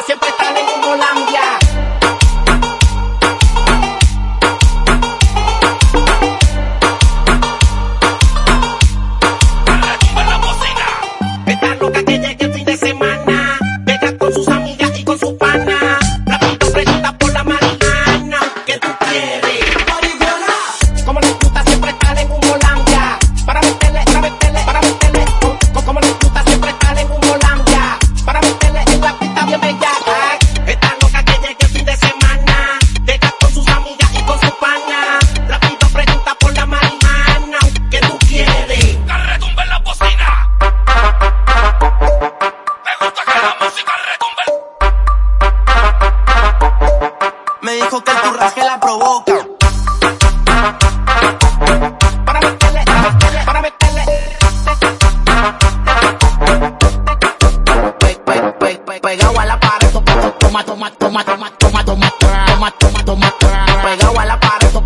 siempre están en Mongolandia. Para la loca que llega. dijo que el turraje la provoca. Para meterle, para meterle, para meterle. Pegado al aparato, toma, toma, toma, toma, toma, toma, toma, toma, toma, toma, pegado al aparato,